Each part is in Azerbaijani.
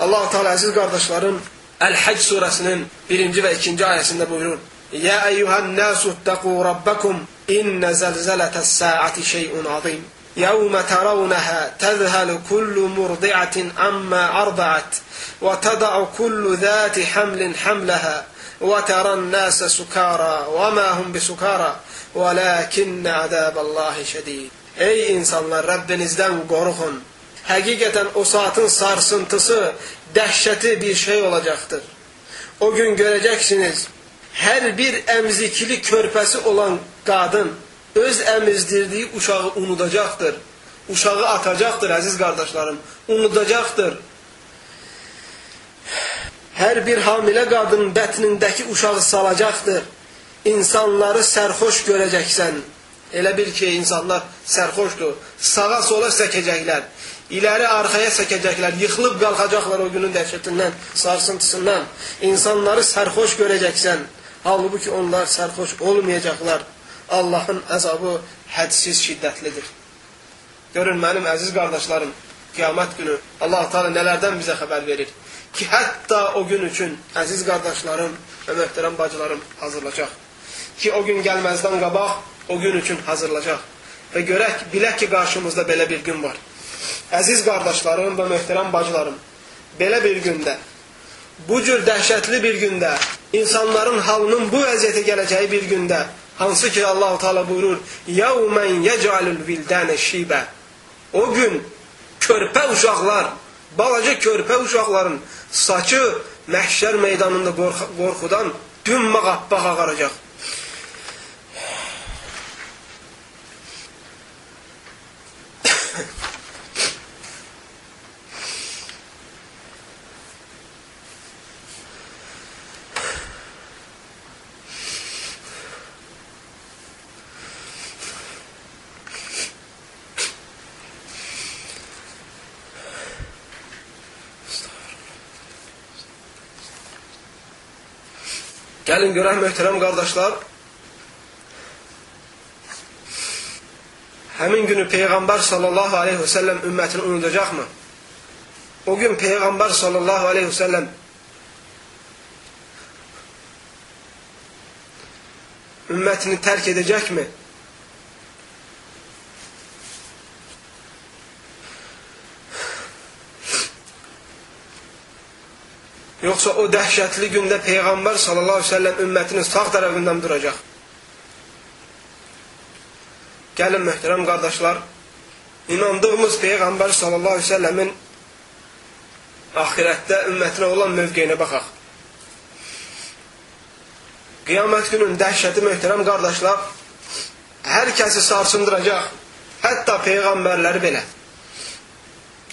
Allah-u Teala əziz qardaşlarım Əl-Həcc surəsinin birinci və ikinci ayəsində buyurur. Ya eyyuhan nasu ittaqu rabbakum inna zalzalatas saati şey'un azim. يوم ترونها تذهل كل مرضعة عما أرضعت وتضع كل ذات حمل حملها وترى الناس سكارى وما هم بسكارى ولكن عذاب الله şedid. Ey insanlar Rabbinizdən qorxun. Həqiqətən o saatın sarsıntısı, dəhşəti bir şey olacaqdır. O gün görəcəksiniz, hər bir əmzikli körpəsi olan qadın öz əmizdirdiyi uşağı unudacaqdır. Uşağı atacaqdır əziz qardaşlarım, unudacaqdır. Hər bir hamilə qadının bətnindəki uşağı salacaqdır. İnsanları sərxoş görəcəksən. Elə bil ki, insanlar sərxoşdur. Sağa sola səkəcəklər. İləri arxaya səkəcəklər. Yıxılıb qalxacaqlar o günün dəhşətindən, sarsıntısından. İnsanları sərxoş görəcəksən. Halbuki onlar sərxoş olmayacaqlar. Allahın əzabı hədsiz şiddətlidir. Görün mənim əziz qardaşlarım, qiyamət günü Allah Teala nələrdən bizə xəbər verir ki, hətta o gün üçün əziz qardaşlarım və möhtərəm bacılarım hazırlayacaq. Ki, o gün gəlməzdən qabaq o gün üçün hazırlayacaq. Və görək, bilək ki, qarşımızda belə bir gün var. Əziz qardaşlarım və möhtərəm bacılarım, belə bir gündə, bu cür dəhşətli bir gündə, insanların halının bu vəziyyətə gələcəyi bir gündə, hansı ki Allahu Teala buyurur: "Yevmen yec'alul vildane şibe." O gün körpə uşaqlar, balaca körpə uşaqların saçı məhşər meydanında qorxudan dümma qappaq ağaracaq. Gəlin görək möhtərəm qardaşlar. Həmin günü Peyğəmbər sallallahu aleyhi və səlləm ümmətini unudacaqmı? O gün Peyğəmbər sallallahu aleyhi və səlləm ümmətini tərk edəcəkmi? Yoxsa o dəhşətli gündə Peyğəmbər sallallahu əleyhi və səlləm ümmətinin sağ tərəfindən duracaq. Gəlin möhtərəm qardaşlar, inandığımız Peyğəmbər sallallahu əleyhi və səlləmin axirətdə ümmətinə olan mövqeyinə baxaq. Qiyamət günün dəhşəti möhtərəm qardaşlar, hər kəsi sarsındıracaq. Hətta peyğəmbərləri belə.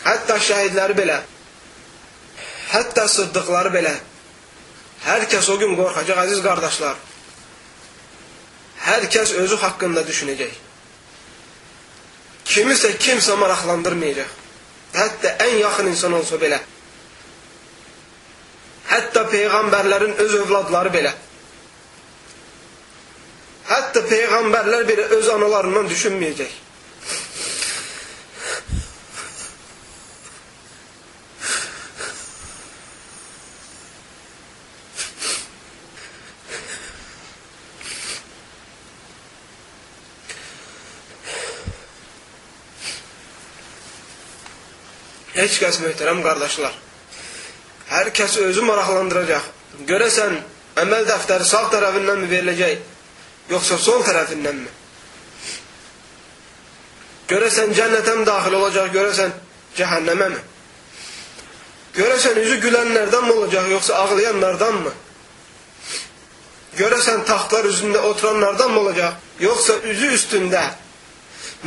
Hətta şəhidləri belə. Hətta sıddıqları belə. Hər kəs o gün qorxacaq, əziz qardaşlar. Hər kəs özü haqqında düşünəcək. Kimisə kimsə maraqlandırmayacaq. Hətta ən yaxın insan olsa belə. Hətta peyğəmbərlərin öz övladları belə. Hətta peyğəmbərlər belə öz analarından düşünməyəcək. Heç kəs möhtərəm qardaşlar. Hər kəs özü maraqlandıracaq. Görəsən, əməl dəftəri sağ tərəfindən mi veriləcək, yoxsa sol tərəfindənmi? Görəsən, cənnətə mi daxil olacaq, görəsən, cəhənnəmə mi? Görəsən, üzü gülənlərdən mi olacaq, yoxsa ağlayanlardan mı? Görəsən, taxtlar üzündə oturanlardan mı olacaq, yoxsa üzü üstündə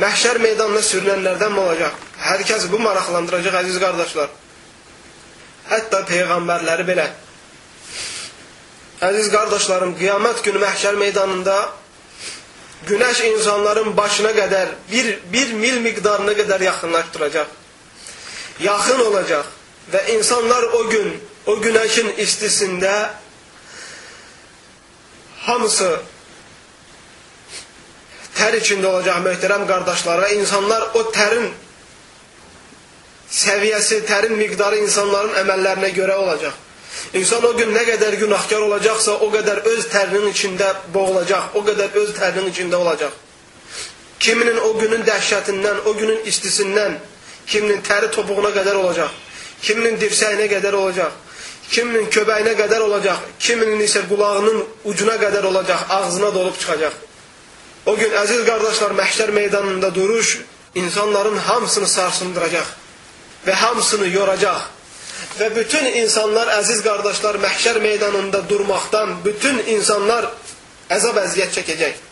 məhşər meydanına sürünənlərdən mi olacaq? Hər kəs bu maraqlandıracaq, əziz qardaşlar. Hətta peyğəmbərləri belə. Əziz qardaşlarım, qiyamət günü məhşər meydanında günəş insanların başına qədər, bir, bir mil miqdarına qədər yaxınlaşdıracaq. Yaxın olacaq və insanlar o gün, o günəşin istisində hamısı tər içində olacaq möhtərəm qardaşlar və insanlar o tərin səviyyəsi, tərin miqdarı insanların əməllərinə görə olacaq. İnsan o gün nə qədər günahkar olacaqsa, o qədər öz tərinin içində boğulacaq, o qədər öz tərinin içində olacaq. Kiminin o günün dəhşətindən, o günün istisindən, kiminin təri topuğuna qədər olacaq, kiminin dirsəyinə qədər olacaq, kiminin köbəyinə qədər olacaq, kiminin isə qulağının ucuna qədər olacaq, ağzına dolub çıxacaq. O gün əziz qardaşlar məhşər meydanında duruş insanların hamısını sarsındıracaq və hamısını yoracaq. Və bütün insanlar, əziz qardaşlar, məhşər meydanında durmaqdan bütün insanlar əzab əziyyət çəkəcək.